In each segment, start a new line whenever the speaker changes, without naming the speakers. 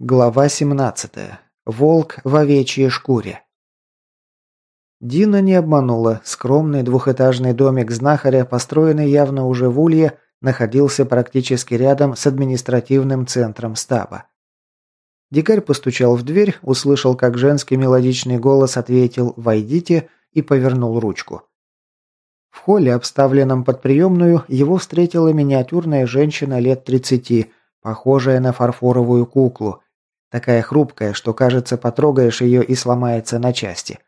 Глава 17. Волк в овечьей шкуре. Дина не обманула. Скромный двухэтажный домик знахаря, построенный явно уже в Улье, находился практически рядом с административным центром стаба. Дикарь постучал в дверь, услышал, как женский мелодичный голос ответил «Войдите» и повернул ручку. В холле, обставленном под приемную, его встретила миниатюрная женщина лет 30, похожая на фарфоровую куклу – Такая хрупкая, что, кажется, потрогаешь ее и сломается на части.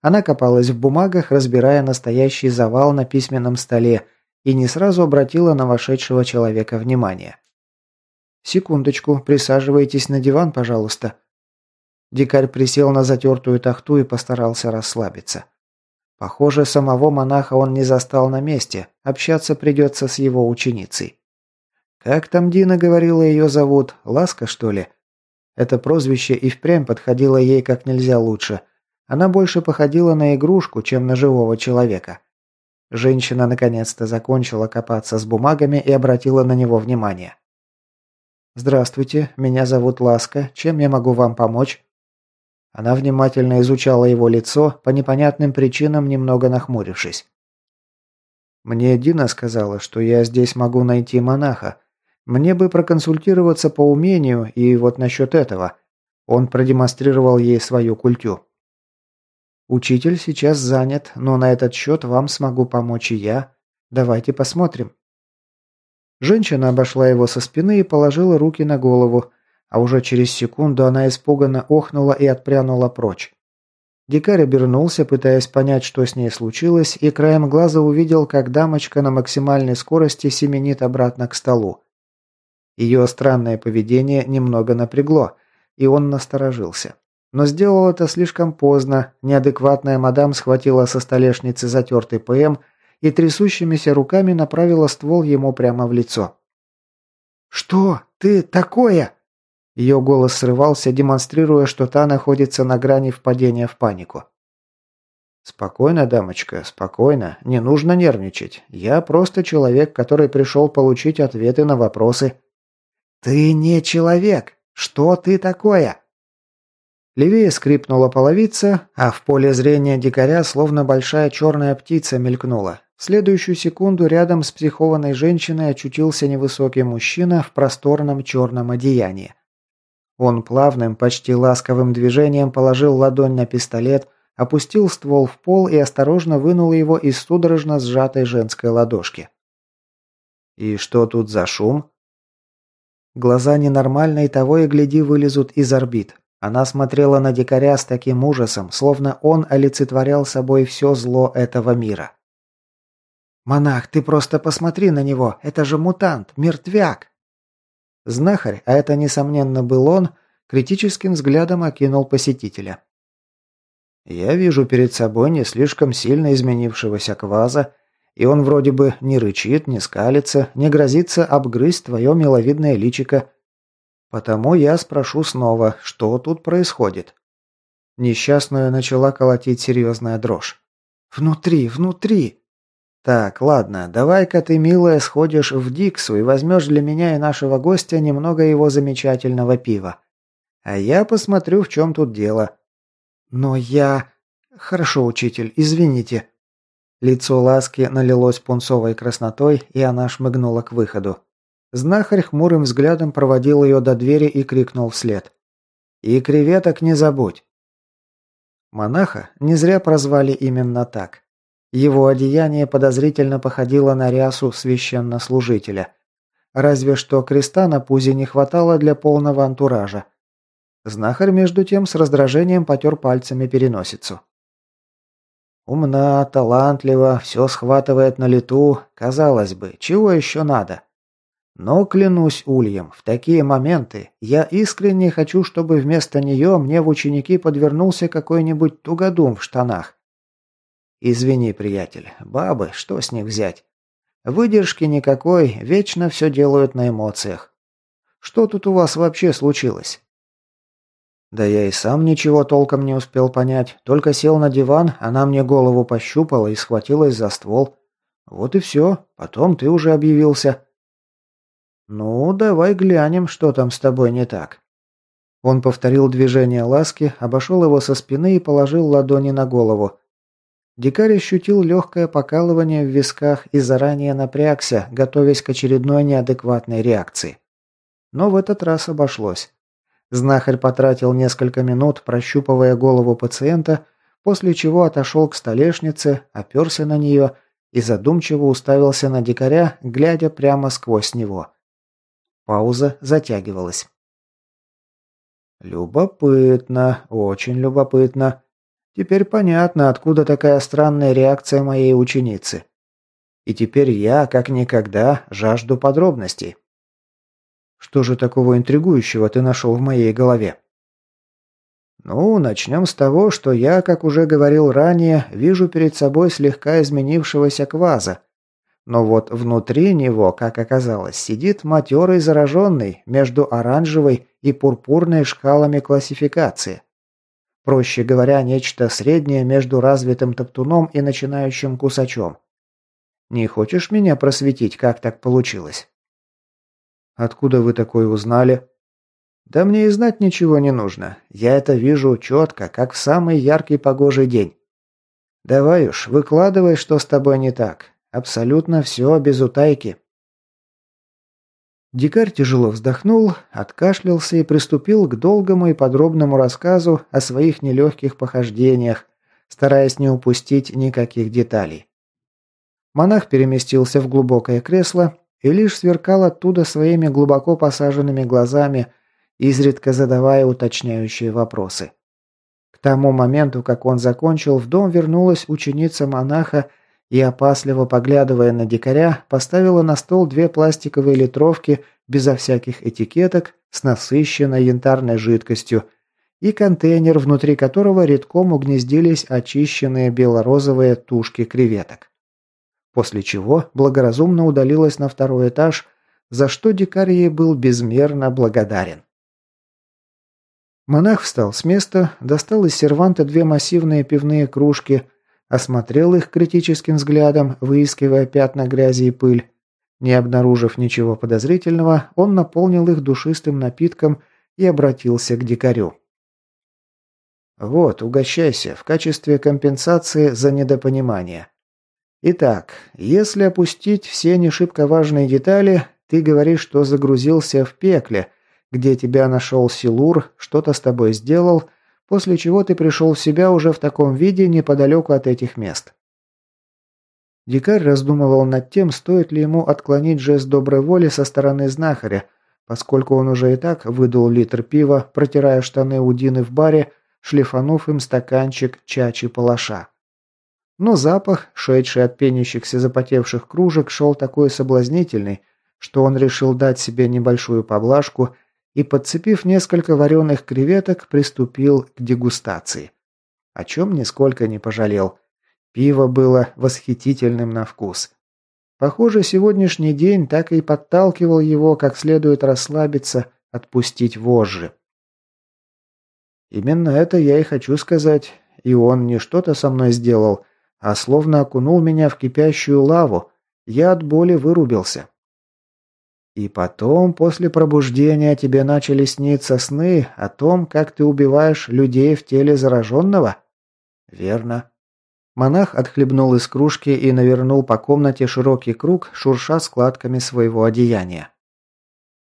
Она копалась в бумагах, разбирая настоящий завал на письменном столе, и не сразу обратила на вошедшего человека внимание. «Секундочку, присаживайтесь на диван, пожалуйста». Дикарь присел на затертую тахту и постарался расслабиться. Похоже, самого монаха он не застал на месте, общаться придется с его ученицей. Как там Дина говорила ее зовут? Ласка, что ли? Это прозвище и впрямь подходило ей как нельзя лучше. Она больше походила на игрушку, чем на живого человека. Женщина наконец-то закончила копаться с бумагами и обратила на него внимание. «Здравствуйте, меня зовут Ласка. Чем я могу вам помочь?» Она внимательно изучала его лицо, по непонятным причинам немного нахмурившись. «Мне Дина сказала, что я здесь могу найти монаха, мне бы проконсультироваться по умению, и вот насчет этого. Он продемонстрировал ей свою культю. Учитель сейчас занят, но на этот счет вам смогу помочь и я. Давайте посмотрим. Женщина обошла его со спины и положила руки на голову, а уже через секунду она испуганно охнула и отпрянула прочь. Дикарь обернулся, пытаясь понять, что с ней случилось, и краем глаза увидел, как дамочка на максимальной скорости семенит обратно к столу. Ее странное поведение немного напрягло, и он насторожился. Но сделал это слишком поздно, неадекватная мадам схватила со столешницы затертый ПМ и трясущимися руками направила ствол ему прямо в лицо. «Что? Ты такое?» Ее голос срывался, демонстрируя, что та находится на грани впадения в панику. «Спокойно, дамочка, спокойно. Не нужно нервничать. Я просто человек, который пришел получить ответы на вопросы. «Ты не человек! Что ты такое?» Левее скрипнула половица, а в поле зрения дикаря словно большая черная птица мелькнула. В следующую секунду рядом с психованной женщиной очутился невысокий мужчина в просторном черном одеянии. Он плавным, почти ласковым движением положил ладонь на пистолет, опустил ствол в пол и осторожно вынул его из судорожно сжатой женской ладошки. «И что тут за шум?» Глаза ненормальной того и гляди вылезут из орбит. Она смотрела на дикаря с таким ужасом, словно он олицетворял собой все зло этого мира. «Монах, ты просто посмотри на него! Это же мутант, мертвяк!» Знахарь, а это, несомненно, был он, критическим взглядом окинул посетителя. «Я вижу перед собой не слишком сильно изменившегося кваза и он вроде бы не рычит, не скалится, не грозится обгрызть твое миловидное личико. Потому я спрошу снова, что тут происходит. Несчастную начала колотить серьезная дрожь. «Внутри, внутри!» «Так, ладно, давай-ка ты, милая, сходишь в Диксу и возьмешь для меня и нашего гостя немного его замечательного пива. А я посмотрю, в чем тут дело». «Но я...» «Хорошо, учитель, извините», Лицо Ласки налилось пунцовой краснотой, и она шмыгнула к выходу. Знахарь хмурым взглядом проводил ее до двери и крикнул вслед. «И креветок не забудь!» Монаха не зря прозвали именно так. Его одеяние подозрительно походило на рясу священнослужителя. Разве что креста на пузе не хватало для полного антуража. Знахарь, между тем, с раздражением потер пальцами переносицу. Умна, талантлива, все схватывает на лету, казалось бы, чего еще надо? Но, клянусь ульем, в такие моменты я искренне хочу, чтобы вместо нее мне в ученики подвернулся какой-нибудь тугодум в штанах. Извини, приятель, бабы, что с них взять? Выдержки никакой, вечно все делают на эмоциях. Что тут у вас вообще случилось? Да я и сам ничего толком не успел понять. Только сел на диван, она мне голову пощупала и схватилась за ствол. Вот и все. Потом ты уже объявился. Ну, давай глянем, что там с тобой не так. Он повторил движение ласки, обошел его со спины и положил ладони на голову. Дикарь ощутил легкое покалывание в висках и заранее напрягся, готовясь к очередной неадекватной реакции. Но в этот раз обошлось. Знахарь потратил несколько минут, прощупывая голову пациента, после чего отошел к столешнице, оперся на нее и задумчиво уставился на дикаря, глядя прямо сквозь него. Пауза затягивалась. «Любопытно, очень любопытно. Теперь понятно, откуда такая странная реакция моей ученицы. И теперь я, как никогда, жажду подробностей. Что же такого интригующего ты нашел в моей голове?» «Ну, начнем с того, что я, как уже говорил ранее, вижу перед собой слегка изменившегося кваза, но вот внутри него, как оказалось, сидит матерый зараженный между оранжевой и пурпурной шкалами классификации. Проще говоря, нечто среднее между развитым топтуном и начинающим кусачом. Не хочешь меня просветить, как так получилось? Откуда вы такое узнали? Да мне и знать ничего не нужно. Я это вижу четко, как в самый яркий погожий день. Давай уж, выкладывай, что с тобой не так. Абсолютно все без утайки. Дикарь тяжело вздохнул, откашлялся и приступил к долгому и подробному рассказу о своих нелегких похождениях, стараясь не упустить никаких деталей. Монах переместился в глубокое кресло и лишь сверкал оттуда своими глубоко посаженными глазами, изредка задавая уточняющие вопросы. К тому моменту, как он закончил, в дом вернулась ученица монаха и, опасливо поглядывая на дикаря, поставила на стол две пластиковые литровки безо всяких этикеток с насыщенной янтарной жидкостью и контейнер, внутри которого редком угнездились очищенные бело-розовые тушки креветок. После чего благоразумно удалилась на второй этаж, за что дикарь ей был безмерно благодарен. Монах встал с места, достал из серванта две массивные пивные кружки, осмотрел их критическим взглядом, выискивая пятна грязи и пыль. Не обнаружив ничего подозрительного, он наполнил их душистым напитком и обратился к дикарю. «Вот, угощайся, в качестве компенсации за недопонимание. Итак, если опустить все не шибко важные детали, ты говоришь, что загрузился в пекле, где тебя нашел Силур, что-то с тобой сделал – после чего ты пришел в себя уже в таком виде неподалеку от этих мест. Дикарь раздумывал над тем, стоит ли ему отклонить жест доброй воли со стороны знахаря, поскольку он уже и так выдал литр пива, протирая штаны у Дины в баре, шлифанув им стаканчик чачи палаша. Но запах, шедший от пенящихся запотевших кружек, шел такой соблазнительный, что он решил дать себе небольшую поблажку и, подцепив несколько вареных креветок, приступил к дегустации. О чем нисколько не пожалел. Пиво было восхитительным на вкус. Похоже, сегодняшний день так и подталкивал его, как следует расслабиться, отпустить вожжи. Именно это я и хочу сказать. И он не что-то со мной сделал, а словно окунул меня в кипящую лаву. Я от боли вырубился. И потом, после пробуждения, тебе начали сниться сны о том, как ты убиваешь людей в теле зараженного? Верно. Монах отхлебнул из кружки и навернул по комнате широкий круг, шурша складками своего одеяния.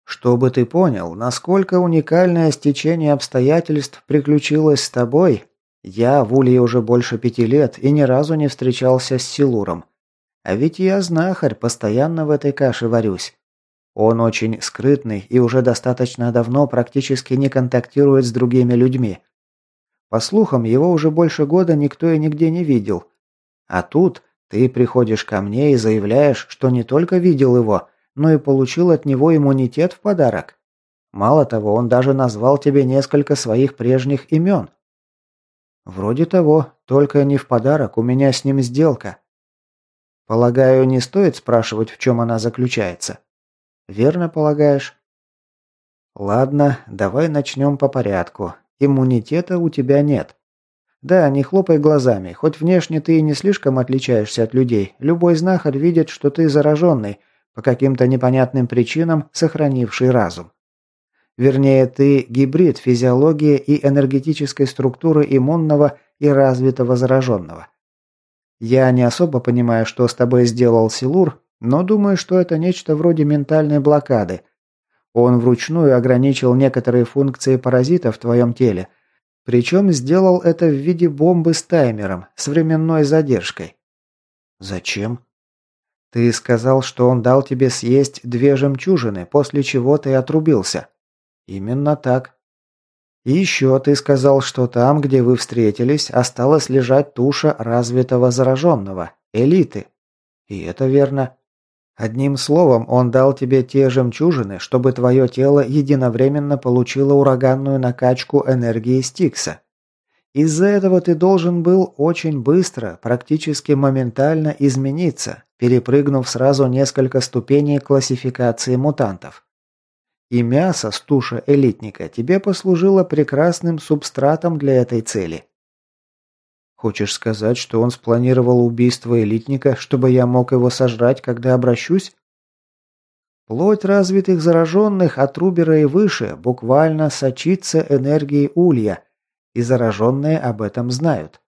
Чтобы ты понял, насколько уникальное стечение обстоятельств приключилось с тобой, я в Улье уже больше пяти лет и ни разу не встречался с Силуром. А ведь я знахарь, постоянно в этой каше варюсь. Он очень скрытный и уже достаточно давно практически не контактирует с другими людьми. По слухам, его уже больше года никто и нигде не видел. А тут ты приходишь ко мне и заявляешь, что не только видел его, но и получил от него иммунитет в подарок. Мало того, он даже назвал тебе несколько своих прежних имен. Вроде того, только не в подарок, у меня с ним сделка. Полагаю, не стоит спрашивать, в чем она заключается. Верно полагаешь? Ладно, давай начнем по порядку. Иммунитета у тебя нет. Да, не хлопай глазами, хоть внешне ты и не слишком отличаешься от людей. Любой знахарь видит, что ты зараженный, по каким-то непонятным причинам сохранивший разум. Вернее, ты гибрид физиологии и энергетической структуры иммунного и развитого зараженного. Я не особо понимаю, что с тобой сделал Силур, но думаю, что это нечто вроде ментальной блокады. Он вручную ограничил некоторые функции паразита в твоем теле, причем сделал это в виде бомбы с таймером, с временной задержкой. Зачем? Ты сказал, что он дал тебе съесть две жемчужины, после чего ты отрубился. Именно так. И еще ты сказал, что там, где вы встретились, осталась лежать туша развитого зараженного, элиты. И это верно. Одним словом, он дал тебе те жемчужины, чтобы твое тело единовременно получило ураганную накачку энергии Стикса. Из-за этого ты должен был очень быстро, практически моментально измениться, перепрыгнув сразу несколько ступеней классификации мутантов. И мясо с туши элитника тебе послужило прекрасным субстратом для этой цели. Хочешь сказать, что он спланировал убийство элитника, чтобы я мог его сожрать, когда обращусь? Плоть развитых зараженных от Рубера и выше буквально сочится энергией улья, и зараженные об этом знают.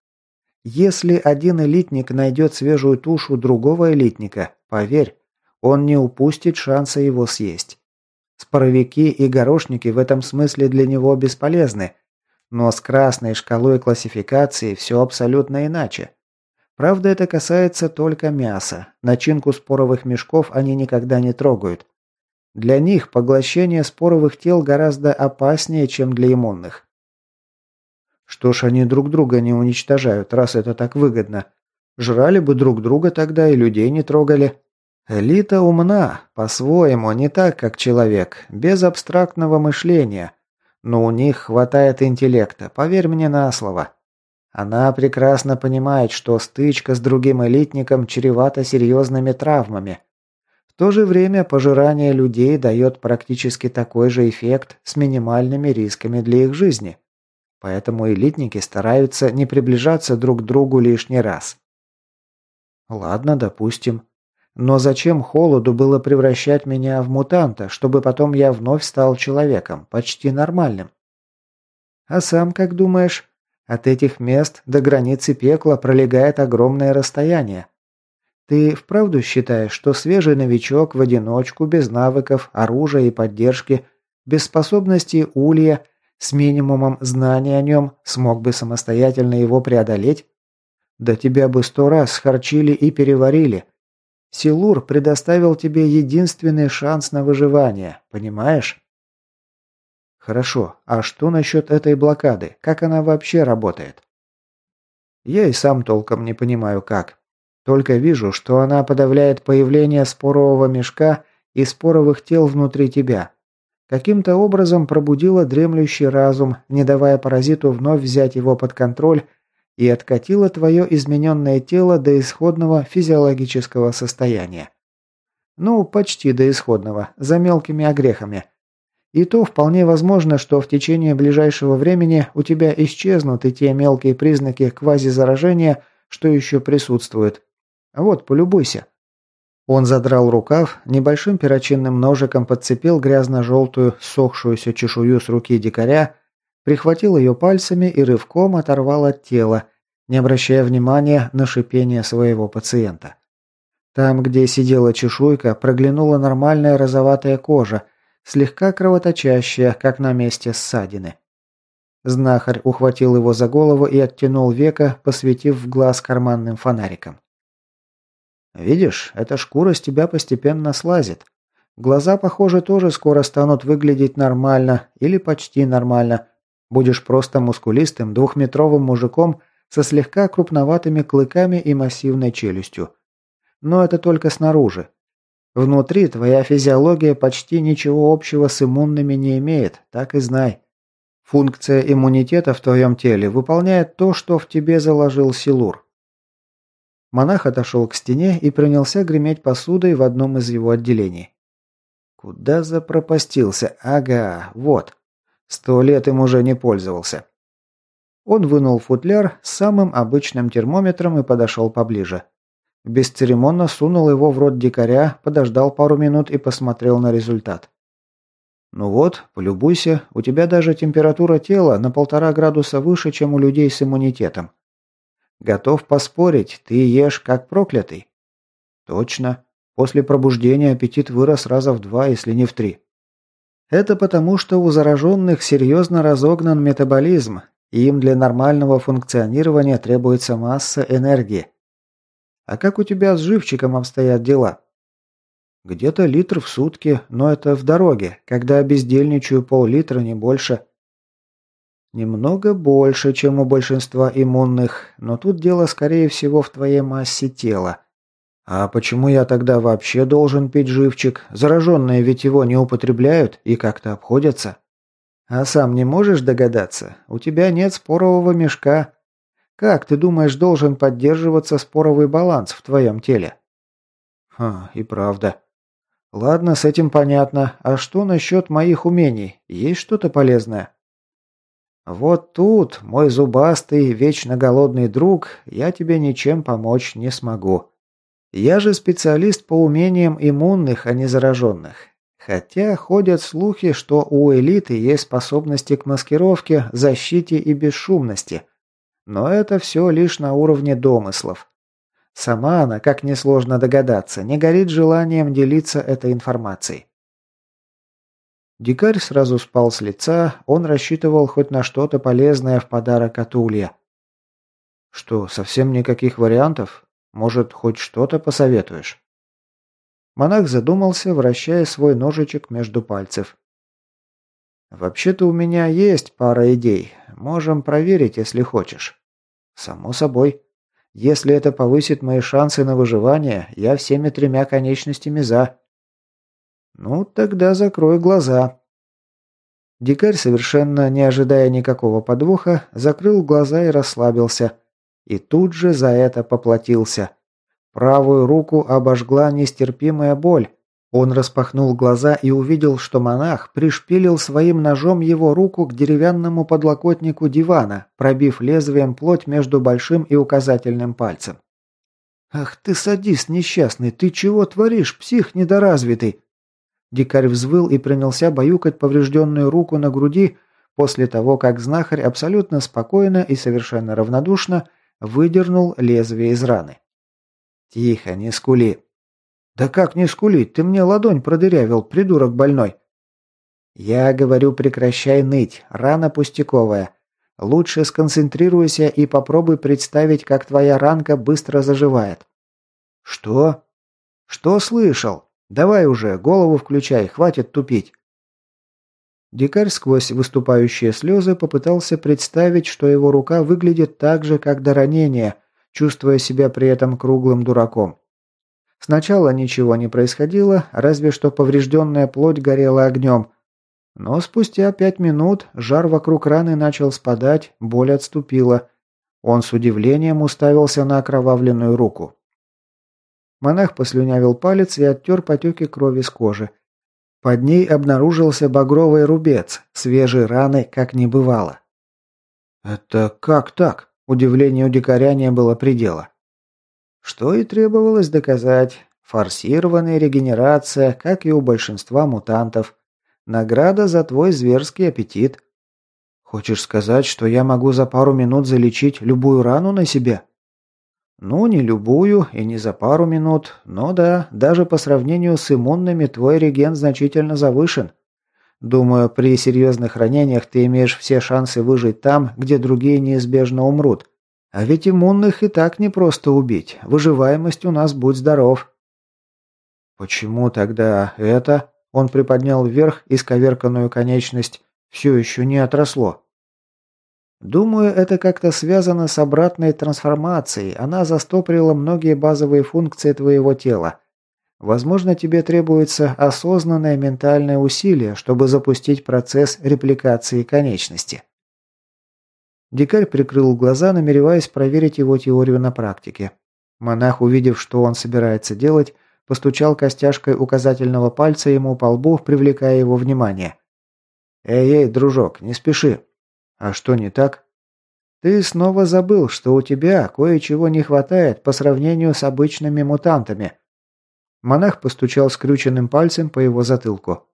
Если один элитник найдет свежую тушу другого элитника, поверь, он не упустит шанса его съесть. Споровики и горошники в этом смысле для него бесполезны, но с красной шкалой классификации все абсолютно иначе. Правда, это касается только мяса. Начинку споровых мешков они никогда не трогают. Для них поглощение споровых тел гораздо опаснее, чем для иммунных. Что ж они друг друга не уничтожают, раз это так выгодно? Жрали бы друг друга тогда и людей не трогали. Элита умна, по-своему, не так, как человек, без абстрактного мышления. Но у них хватает интеллекта, поверь мне на слово. Она прекрасно понимает, что стычка с другим элитником чревата серьезными травмами. В то же время пожирание людей дает практически такой же эффект с минимальными рисками для их жизни. Поэтому элитники стараются не приближаться друг к другу лишний раз. Ладно, допустим. Но зачем холоду было превращать меня в мутанта, чтобы потом я вновь стал человеком, почти нормальным? А сам как думаешь? От этих мест до границы пекла пролегает огромное расстояние. Ты вправду считаешь, что свежий новичок в одиночку, без навыков, оружия и поддержки, без способностей улья, с минимумом знаний о нем, смог бы самостоятельно его преодолеть? Да тебя бы сто раз схорчили и переварили – Силур предоставил тебе единственный шанс на выживание, понимаешь? Хорошо, а что насчет этой блокады? Как она вообще работает? Я и сам толком не понимаю как. Только вижу, что она подавляет появление спорового мешка и споровых тел внутри тебя. Каким-то образом пробудила дремлющий разум, не давая паразиту вновь взять его под контроль и откатила твое измененное тело до исходного физиологического состояния. Ну, почти до исходного, за мелкими огрехами. И то вполне возможно, что в течение ближайшего времени у тебя исчезнут и те мелкие признаки квазизаражения, что еще присутствуют. Вот, полюбуйся. Он задрал рукав, небольшим перочинным ножиком подцепил грязно-желтую, сохшуюся чешую с руки дикаря прихватил ее пальцами и рывком оторвал от тела, не обращая внимания на шипение своего пациента. Там, где сидела чешуйка, проглянула нормальная розоватая кожа, слегка кровоточащая, как на месте ссадины. Знахарь ухватил его за голову и оттянул века, посветив в глаз карманным фонариком. «Видишь, эта шкура с тебя постепенно слазит. Глаза, похоже, тоже скоро станут выглядеть нормально или почти нормально, Будешь просто мускулистым двухметровым мужиком со слегка крупноватыми клыками и массивной челюстью. Но это только снаружи. Внутри твоя физиология почти ничего общего с иммунными не имеет, так и знай. Функция иммунитета в твоем теле выполняет то, что в тебе заложил Силур. Монах отошел к стене и принялся греметь посудой в одном из его отделений. Куда запропастился? Ага, вот. Сто лет им уже не пользовался. Он вынул футляр с самым обычным термометром и подошел поближе. Бесцеремонно сунул его в рот дикаря, подождал пару минут и посмотрел на результат. Ну вот, полюбуйся, у тебя даже температура тела на полтора градуса выше, чем у людей с иммунитетом. Готов поспорить, ты ешь как проклятый. Точно. После пробуждения аппетит вырос раза в два, если не в три. Это потому, что у зараженных серьезно разогнан метаболизм, и им для нормального функционирования требуется масса энергии. А как у тебя с живчиком обстоят дела? Где-то литр в сутки, но это в дороге, когда бездельничаю пол-литра, не больше. Немного больше, чем у большинства иммунных, но тут дело, скорее всего, в твоей массе тела. А почему я тогда вообще должен пить живчик? Зараженные ведь его не употребляют и как-то обходятся. А сам не можешь догадаться? У тебя нет спорового мешка. Как, ты думаешь, должен поддерживаться споровый баланс в твоем теле? Ха, и правда. Ладно, с этим понятно. А что насчет моих умений? Есть что-то полезное? Вот тут, мой зубастый, вечно голодный друг, я тебе ничем помочь не смогу. Я же специалист по умениям иммунных, а не зараженных. Хотя ходят слухи, что у элиты есть способности к маскировке, защите и бесшумности. Но это все лишь на уровне домыслов. Сама она, как несложно догадаться, не горит желанием делиться этой информацией. Дикарь сразу спал с лица, он рассчитывал хоть на что-то полезное в подарок от Улья. «Что, совсем никаких вариантов? Может, хоть что-то посоветуешь?» Монах задумался, вращая свой ножичек между пальцев. «Вообще-то у меня есть пара идей. Можем проверить, если хочешь». «Само собой». Если это повысит мои шансы на выживание, я всеми тремя конечностями за. Ну, тогда закрой глаза. Дикарь, совершенно не ожидая никакого подвоха, закрыл глаза и расслабился. И тут же за это поплатился. Правую руку обожгла нестерпимая боль, он распахнул глаза и увидел, что монах пришпилил своим ножом его руку к деревянному подлокотнику дивана, пробив лезвием плоть между большим и указательным пальцем. «Ах ты садист несчастный, ты чего творишь, псих недоразвитый?» Дикарь взвыл и принялся баюкать поврежденную руку на груди после того, как знахарь абсолютно спокойно и совершенно равнодушно выдернул лезвие из раны. «Тихо, не скули. «Да как не скулить? Ты мне ладонь продырявил, придурок больной!» «Я говорю, прекращай ныть. Рана пустяковая. Лучше сконцентрируйся и попробуй представить, как твоя ранка быстро заживает». «Что?» «Что слышал? Давай уже, голову включай, хватит тупить». Дикарь сквозь выступающие слезы попытался представить, что его рука выглядит так же, как до ранения, чувствуя себя при этом круглым дураком. Сначала ничего не происходило, разве что поврежденная плоть горела огнем. Но спустя пять минут жар вокруг раны начал спадать, боль отступила. Он с удивлением уставился на окровавленную руку. Монах послюнявил палец и оттер потеки крови с кожи. Под ней обнаружился багровый рубец, свежей раны как не бывало. «Это как так?» Удивлению дикаря не было предела. Что и требовалось доказать. Форсированная регенерация, как и у большинства мутантов. Награда за твой зверский аппетит. Хочешь сказать, что я могу за пару минут залечить любую рану на себе? Ну, не любую и не за пару минут, но да, даже по сравнению с иммунными твой реген значительно завышен. Думаю, при серьезных ранениях ты имеешь все шансы выжить там, где другие неизбежно умрут. А ведь иммунных и так не просто убить. Выживаемость у нас будь здоров. Почему тогда это? Он приподнял вверх исковерканную конечность. Все еще не отросло. Думаю, это как-то связано с обратной трансформацией. Она застопорила многие базовые функции твоего тела. Возможно, тебе требуется осознанное ментальное усилие, чтобы запустить процесс репликации конечности. Дикарь прикрыл глаза, намереваясь проверить его теорию на практике. Монах, увидев, что он собирается делать, постучал костяшкой указательного пальца ему по лбу, привлекая его внимание. «Эй-эй, дружок, не спеши». «А что не так?» «Ты снова забыл, что у тебя кое-чего не хватает по сравнению с обычными мутантами». Монах постучал скрюченным пальцем по его затылку.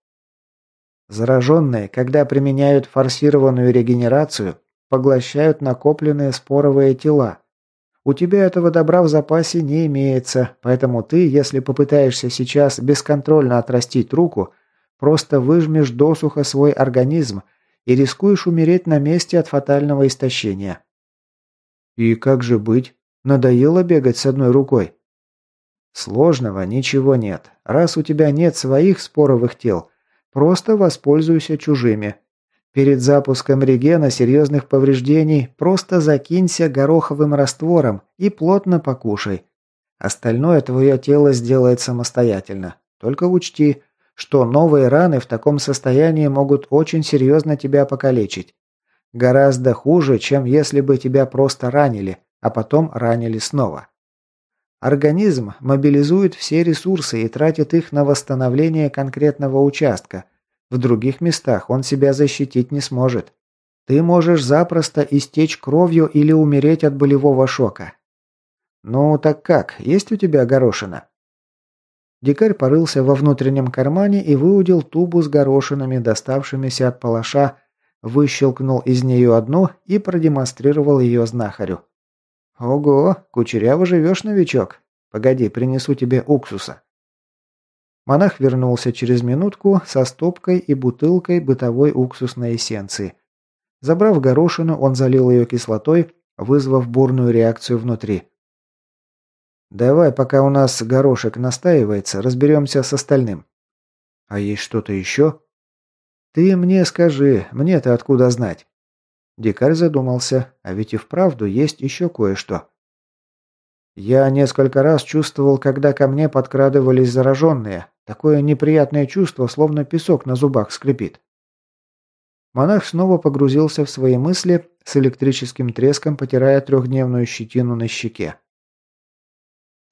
Зараженные, когда применяют форсированную регенерацию, поглощают накопленные споровые тела. У тебя этого добра в запасе не имеется, поэтому ты, если попытаешься сейчас бесконтрольно отрастить руку, просто выжмешь досуха свой организм и рискуешь умереть на месте от фатального истощения. И как же быть? Надоело бегать с одной рукой? Сложного ничего нет. Раз у тебя нет своих споровых тел, Просто воспользуйся чужими. Перед запуском регена серьезных повреждений просто закинься гороховым раствором и плотно покушай. Остальное твое тело сделает самостоятельно. Только учти, что новые раны в таком состоянии могут очень серьезно тебя покалечить. Гораздо хуже, чем если бы тебя просто ранили, а потом ранили снова. Организм мобилизует все ресурсы и тратит их на восстановление конкретного участка. В других местах он себя защитить не сможет. Ты можешь запросто истечь кровью или умереть от болевого шока. Ну так как, есть у тебя горошина? Дикарь порылся во внутреннем кармане и выудил тубу с горошинами, доставшимися от палаша, выщелкнул из нее одну и продемонстрировал ее знахарю. «Ого, кучеряво живешь, новичок. Погоди, принесу тебе уксуса». Монах вернулся через минутку со стопкой и бутылкой бытовой уксусной эссенции. Забрав горошину, он залил ее кислотой, вызвав бурную реакцию внутри. «Давай, пока у нас горошек настаивается, разберемся с остальным». «А есть что-то еще?» «Ты мне скажи, мне-то откуда знать?» Дикарь задумался, а ведь и вправду есть еще кое-что. Я несколько раз чувствовал, когда ко мне подкрадывались зараженные. Такое неприятное чувство, словно песок на зубах скрипит. Монах снова погрузился в свои мысли, с электрическим треском потирая трехдневную щетину на щеке.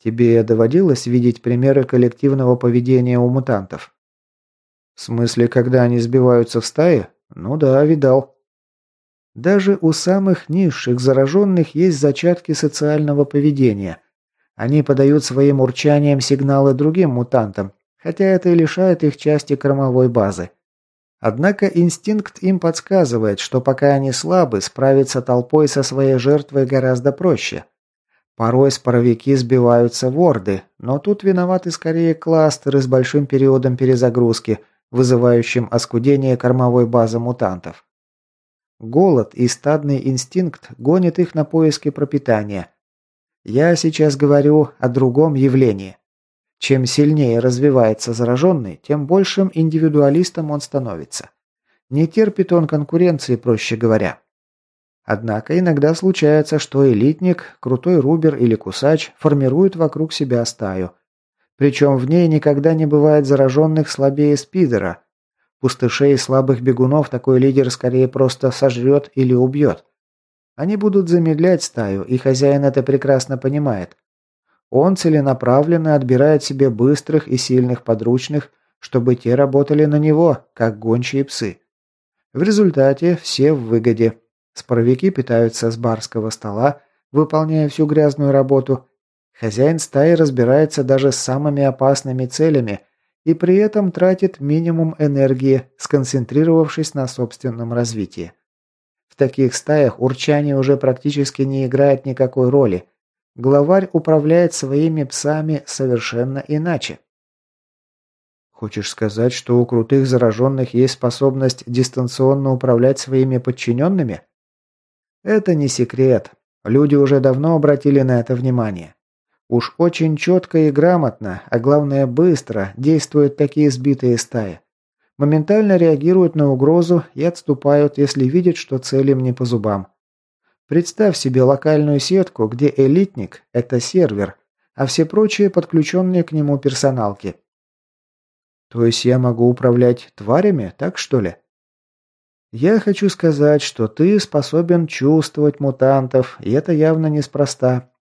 «Тебе доводилось видеть примеры коллективного поведения у мутантов?» «В смысле, когда они сбиваются в стаи? Ну да, видал. Даже у самых низших зараженных есть зачатки социального поведения. Они подают своим урчанием сигналы другим мутантам, хотя это и лишает их части кормовой базы. Однако инстинкт им подсказывает, что пока они слабы, справиться толпой со своей жертвой гораздо проще. Порой споровики сбиваются в орды, но тут виноваты скорее кластеры с большим периодом перезагрузки, вызывающим оскудение кормовой базы мутантов. Голод и стадный инстинкт гонят их на поиски пропитания. Я сейчас говорю о другом явлении. Чем сильнее развивается зараженный, тем большим индивидуалистом он становится. Не терпит он конкуренции, проще говоря. Однако иногда случается, что элитник, крутой рубер или кусач формирует вокруг себя стаю. Причем в ней никогда не бывает зараженных слабее спидера – Пустышей и слабых бегунов такой лидер скорее просто сожрет или убьет. Они будут замедлять стаю, и хозяин это прекрасно понимает. Он целенаправленно отбирает себе быстрых и сильных подручных, чтобы те работали на него, как гончие псы. В результате все в выгоде. Споровики питаются с барского стола, выполняя всю грязную работу. Хозяин стаи разбирается даже с самыми опасными целями и при этом тратит минимум энергии, сконцентрировавшись на собственном развитии. В таких стаях урчание уже практически не играет никакой роли. Главарь управляет своими псами совершенно иначе. Хочешь сказать, что у крутых зараженных есть способность дистанционно управлять своими подчиненными? Это не секрет. Люди уже давно обратили на это внимание. Уж очень четко и грамотно, а главное быстро, действуют такие сбитые стаи. Моментально реагируют на угрозу и отступают, если видят, что цель им не по зубам. Представь себе локальную сетку, где элитник – это сервер, а все прочие подключенные к нему персоналки. То есть я могу управлять тварями, так что ли? Я хочу сказать, что ты способен чувствовать мутантов, и это явно неспроста.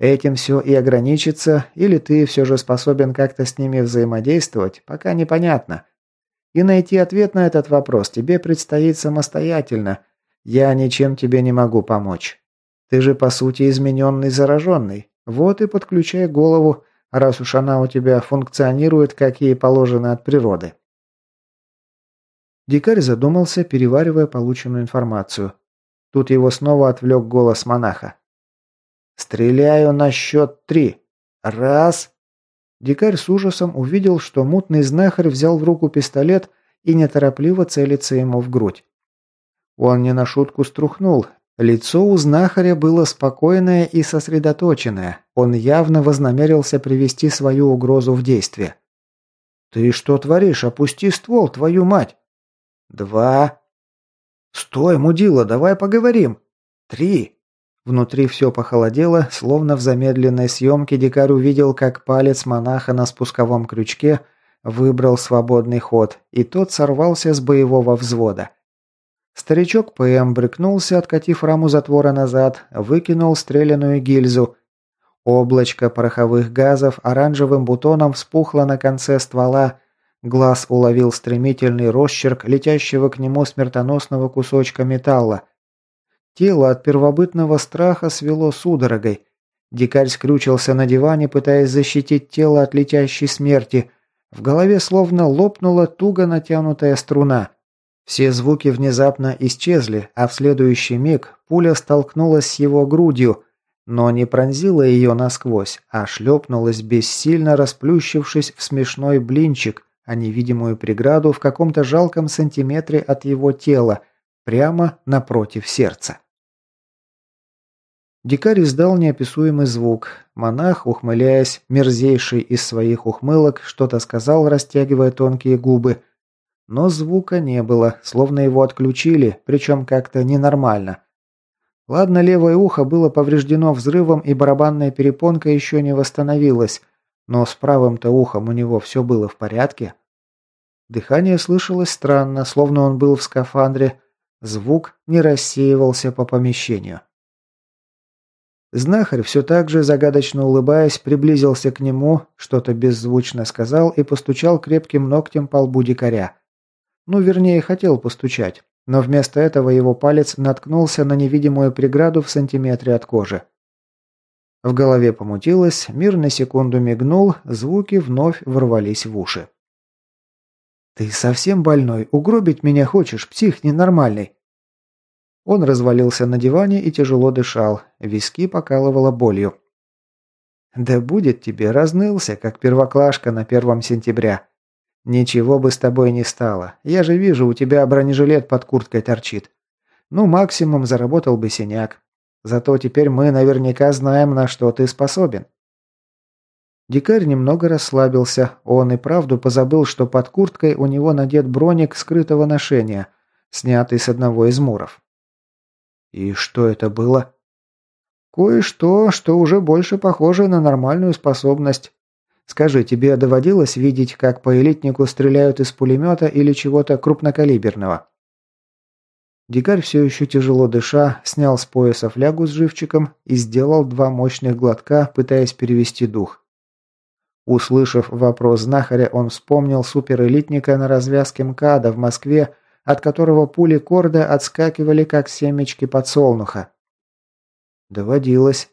Этим все и ограничится, или ты все же способен как-то с ними взаимодействовать, пока непонятно. И найти ответ на этот вопрос тебе предстоит самостоятельно. Я ничем тебе не могу помочь. Ты же по сути измененный зараженный. Вот и подключай голову, раз уж она у тебя функционирует, как ей положено от природы. Дикарь задумался, переваривая полученную информацию. Тут его снова отвлек голос монаха. «Стреляю на счет три. Раз!» Дикарь с ужасом увидел, что мутный знахарь взял в руку пистолет и неторопливо целится ему в грудь. Он не на шутку струхнул. Лицо у знахаря было спокойное и сосредоточенное. Он явно вознамерился привести свою угрозу в действие. «Ты что творишь? Опусти ствол, твою мать!» «Два!» «Стой, мудила, давай поговорим!» «Три!» Внутри все похолодело, словно в замедленной съемке дикарь увидел, как палец монаха на спусковом крючке выбрал свободный ход, и тот сорвался с боевого взвода. Старичок ПМ брыкнулся, откатив раму затвора назад, выкинул стреляную гильзу. Облачко пороховых газов оранжевым бутоном вспухло на конце ствола, глаз уловил стремительный росчерк летящего к нему смертоносного кусочка металла. Тело от первобытного страха свело судорогой. Дикарь скрючился на диване, пытаясь защитить тело от летящей смерти. В голове словно лопнула туго натянутая струна. Все звуки внезапно исчезли, а в следующий миг пуля столкнулась с его грудью, но не пронзила ее насквозь, а шлепнулась бессильно расплющившись в смешной блинчик, а невидимую преграду в каком-то жалком сантиметре от его тела, прямо напротив сердца. Дикарь издал неописуемый звук. Монах, ухмыляясь, мерзейший из своих ухмылок, что-то сказал, растягивая тонкие губы – но звука не было, словно его отключили, причем как-то ненормально. Ладно, левое ухо было повреждено взрывом и барабанная перепонка еще не восстановилась, но с правым-то ухом у него все было в порядке. Дыхание слышалось странно, словно он был в скафандре. Звук не рассеивался по помещению. Знахарь, все так же загадочно улыбаясь, приблизился к нему, что-то беззвучно сказал и постучал крепким ногтем по лбу дикаря. Ну, вернее, хотел постучать, но вместо этого его палец наткнулся на невидимую преграду в сантиметре от кожи. В голове помутилось, мир на секунду мигнул, звуки вновь ворвались в уши. «Ты совсем больной? Угробить меня хочешь, псих ненормальный?» Он развалился на диване и тяжело дышал, виски покалывало болью. «Да будет тебе, разнылся, как первоклашка на первом сентября. «Ничего бы с тобой не стало. Я же вижу, у тебя бронежилет под курткой торчит. Ну, максимум заработал бы синяк. Зато теперь мы наверняка знаем, на что ты способен». Дикарь немного расслабился. Он и правду позабыл, что под курткой у него надет броник скрытого ношения, снятый с одного из муров. «И что это было?» «Кое-что, что уже больше похоже на нормальную способность. Скажи, тебе доводилось видеть, как по элитнику стреляют из пулемета или чего-то крупнокалиберного?» Дикарь все еще тяжело дыша, снял с пояса флягу с живчиком и сделал два мощных глотка, пытаясь перевести дух. Услышав вопрос знахаря, он вспомнил суперэлитника на развязке МКАДа в Москве, от которого пули Корда отскакивали, как семечки подсолнуха. «Доводилось»,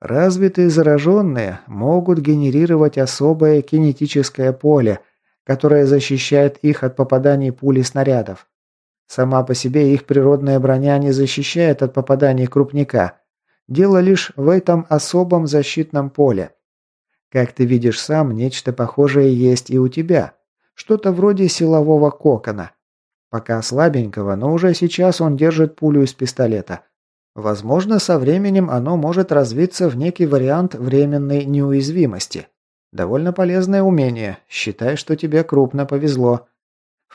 Развитые зараженные могут генерировать особое кинетическое поле, которое защищает их от попаданий пули снарядов. Сама по себе их природная броня не защищает от попаданий крупника. Дело лишь в этом особом защитном поле. Как ты видишь сам, нечто похожее есть и у тебя. Что-то вроде силового кокона. Пока слабенького, но уже сейчас он держит пулю из пистолета. Возможно, со временем оно может развиться в некий вариант временной неуязвимости. Довольно полезное умение. Считай, что тебе крупно повезло.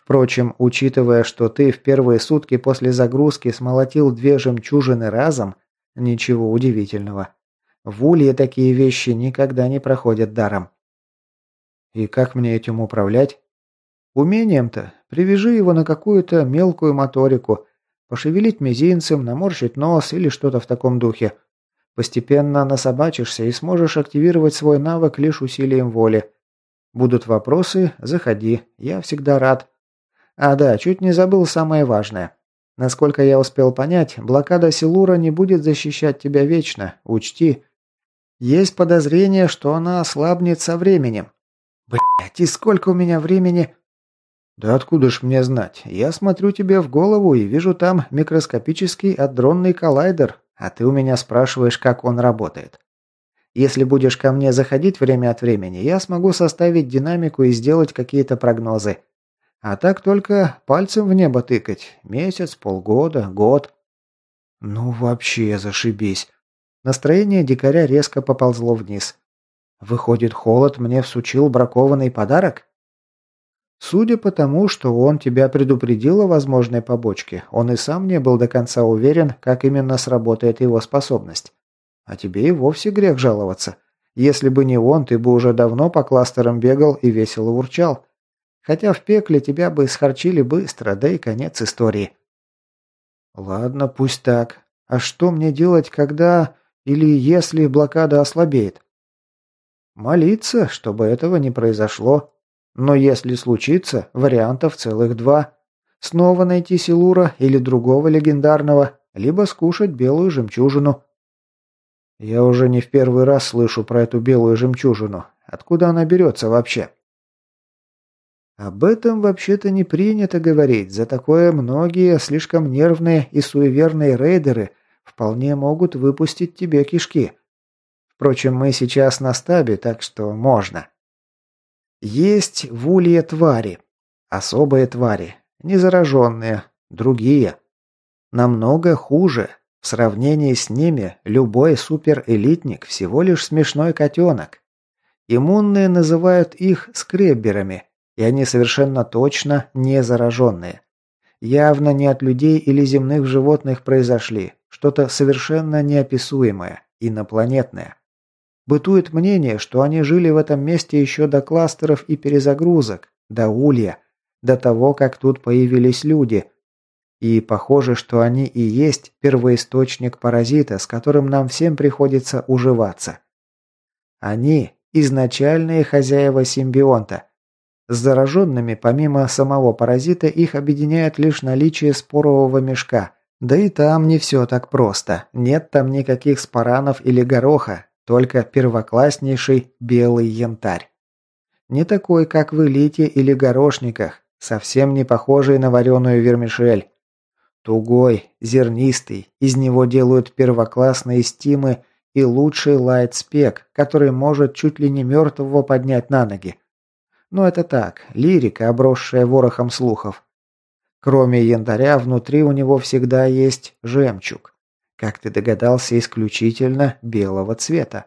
Впрочем, учитывая, что ты в первые сутки после загрузки смолотил две жемчужины разом, ничего удивительного. В Улье такие вещи никогда не проходят даром. И как мне этим управлять? Умением-то. Привяжи его на какую-то мелкую моторику – Пошевелить мизинцем, наморщить нос или что-то в таком духе. Постепенно насобачишься и сможешь активировать свой навык лишь усилием воли. Будут вопросы, заходи, я всегда рад. А да, чуть не забыл самое важное. Насколько я успел понять, блокада Силура не будет защищать тебя вечно, учти. Есть подозрение, что она ослабнет со временем. Блять, и сколько у меня времени? «Да откуда ж мне знать? Я смотрю тебе в голову и вижу там микроскопический адронный коллайдер, а ты у меня спрашиваешь, как он работает. Если будешь ко мне заходить время от времени, я смогу составить динамику и сделать какие-то прогнозы. А так только пальцем в небо тыкать. Месяц, полгода, год». «Ну вообще зашибись». Настроение дикаря резко поползло вниз. «Выходит, холод мне всучил бракованный подарок?» Судя по тому, что он тебя предупредил о возможной побочке, он и сам не был до конца уверен, как именно сработает его способность. А тебе и вовсе грех жаловаться. Если бы не он, ты бы уже давно по кластерам бегал и весело урчал. Хотя в пекле тебя бы схарчили быстро, да и конец истории. Ладно, пусть так. А что мне делать, когда или если блокада ослабеет? Молиться, чтобы этого не произошло, но если случится, вариантов целых два. Снова найти Силура или другого легендарного, либо скушать белую жемчужину. Я уже не в первый раз слышу про эту белую жемчужину. Откуда она берется вообще? Об этом вообще-то не принято говорить. За такое многие слишком нервные и суеверные рейдеры вполне могут выпустить тебе кишки. Впрочем, мы сейчас на стабе, так что можно. Есть в улье твари. Особые твари. Незараженные. Другие. Намного хуже. В сравнении с ними любой суперэлитник всего лишь смешной котенок. Иммунные называют их скребберами, и они совершенно точно не зараженные. Явно не от людей или земных животных произошли, что-то совершенно неописуемое, инопланетное. Бытует мнение, что они жили в этом месте еще до кластеров и перезагрузок, до улья, до того, как тут появились люди. И похоже, что они и есть первоисточник паразита, с которым нам всем приходится уживаться. Они – изначальные хозяева симбионта. С зараженными, помимо самого паразита, их объединяет лишь наличие спорового мешка. Да и там не все так просто. Нет там никаких спаранов или гороха, только первокласснейший белый янтарь. Не такой, как в элите или горошниках, совсем не похожий на вареную вермишель. Тугой, зернистый, из него делают первоклассные стимы и лучший лайт-спек, который может чуть ли не мертвого поднять на ноги. Но это так, лирика, обросшая ворохом слухов. Кроме янтаря, внутри у него всегда есть жемчуг. Как ты догадался, исключительно белого цвета.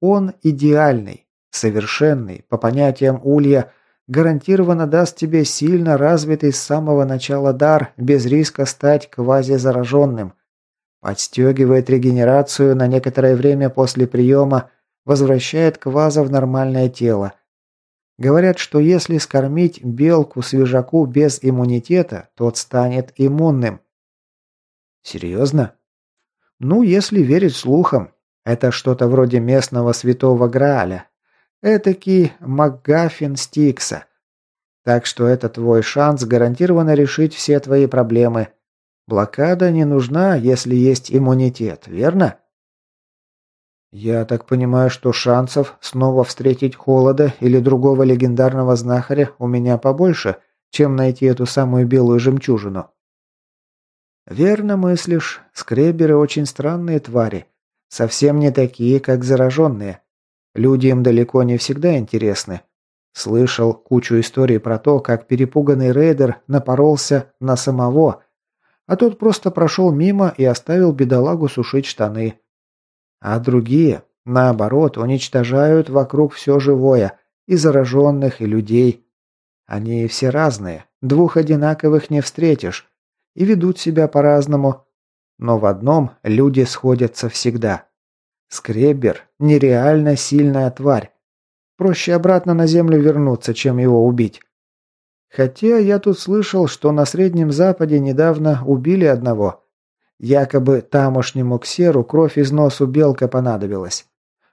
Он идеальный, совершенный, по понятиям Улья, гарантированно даст тебе сильно развитый с самого начала дар, без риска стать квазизараженным. Подстегивает регенерацию на некоторое время после приема, возвращает кваза в нормальное тело. Говорят, что если скормить белку свежаку без иммунитета, тот станет иммунным. Серьезно? Ну, если верить слухам, это что-то вроде местного святого Грааля. Этакий МакГаффин Стикса. Так что это твой шанс гарантированно решить все твои проблемы. Блокада не нужна, если есть иммунитет, верно? Я так понимаю, что шансов снова встретить Холода или другого легендарного знахаря у меня побольше, чем найти эту самую белую жемчужину. «Верно мыслишь. Скреберы очень странные твари. Совсем не такие, как зараженные. Люди им далеко не всегда интересны. Слышал кучу историй про то, как перепуганный рейдер напоролся на самого, а тот просто прошел мимо и оставил бедолагу сушить штаны. А другие, наоборот, уничтожают вокруг все живое, и зараженных, и людей. Они все разные, двух одинаковых не встретишь, и ведут себя по-разному. Но в одном люди сходятся всегда. Скребер – нереально сильная тварь. Проще обратно на землю вернуться, чем его убить. Хотя я тут слышал, что на Среднем Западе недавно убили одного. Якобы тамошнему ксеру кровь из носу белка понадобилась.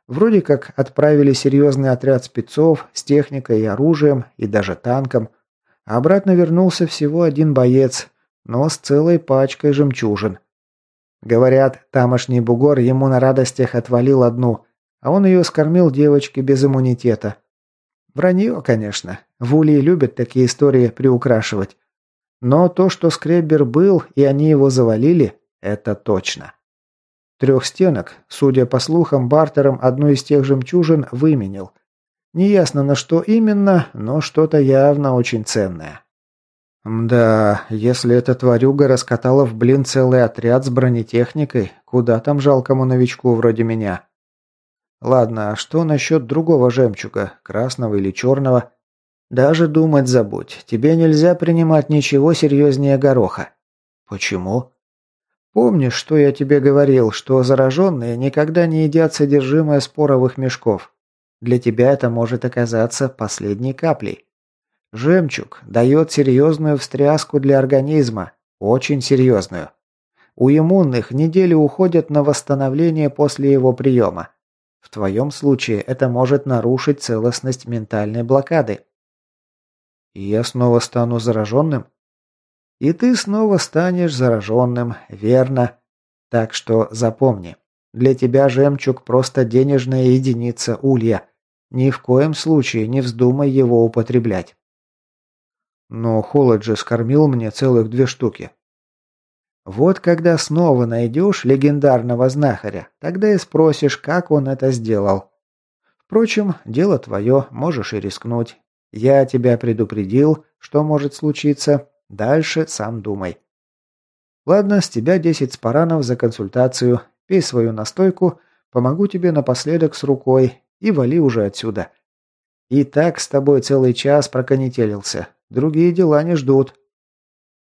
Вроде как отправили серьезный отряд спецов с техникой и оружием, и даже танком. А обратно вернулся всего один боец, но с целой пачкой жемчужин. Говорят, тамошний бугор ему на радостях отвалил одну, а он ее скормил девочке без иммунитета. Вранье, конечно. В Улье любят такие истории приукрашивать. Но то, что скреббер был, и они его завалили, это точно. Трех стенок, судя по слухам, бартером одну из тех жемчужин выменил. Неясно на что именно, но что-то явно очень ценное. Да, если эта тварюга раскатала в блин целый отряд с бронетехникой, куда там жалкому новичку вроде меня? Ладно, а что насчет другого жемчуга, красного или черного? Даже думать забудь, тебе нельзя принимать ничего серьезнее гороха. Почему? Помнишь, что я тебе говорил, что зараженные никогда не едят содержимое споровых мешков? Для тебя это может оказаться последней каплей. Жемчуг дает серьезную встряску для организма, очень серьезную. У иммунных недели уходят на восстановление после его приема. В твоем случае это может нарушить целостность ментальной блокады. И я снова стану зараженным? И ты снова станешь зараженным, верно. Так что запомни, для тебя жемчуг просто денежная единица улья. Ни в коем случае не вздумай его употреблять. Но холод же скормил мне целых две штуки. Вот когда снова найдешь легендарного знахаря, тогда и спросишь, как он это сделал. Впрочем, дело твое, можешь и рискнуть. Я тебя предупредил, что может случиться. Дальше сам думай. Ладно, с тебя десять спаранов за консультацию. Пей свою настойку, помогу тебе напоследок с рукой и вали уже отсюда. И так с тобой целый час проконетелился. Другие дела не ждут.